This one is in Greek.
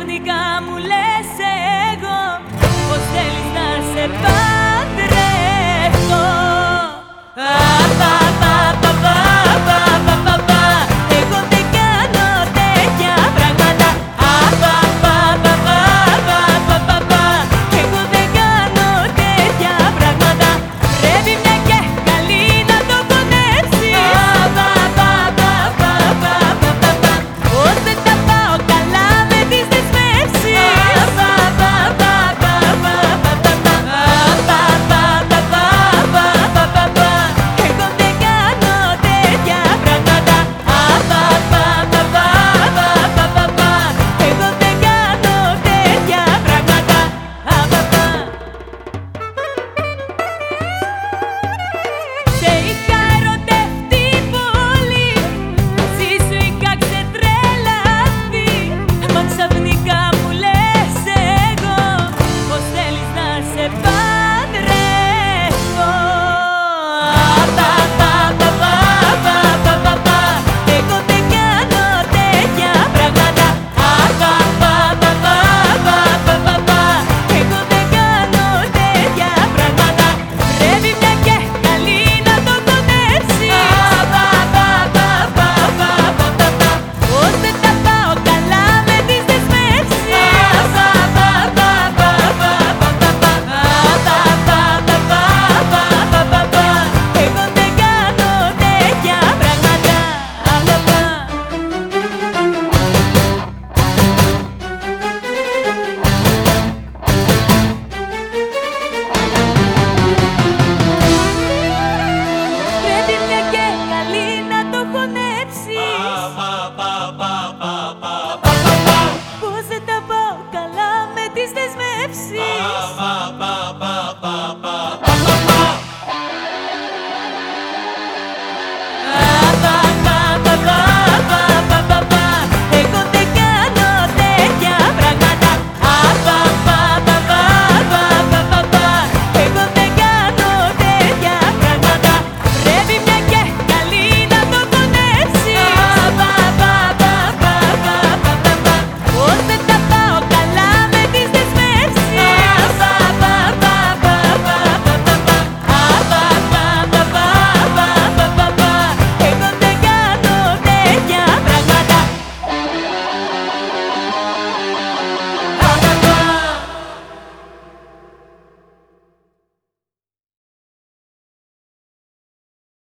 ξαφνικά μου λες εγώ Πως θέλεις να σε πάω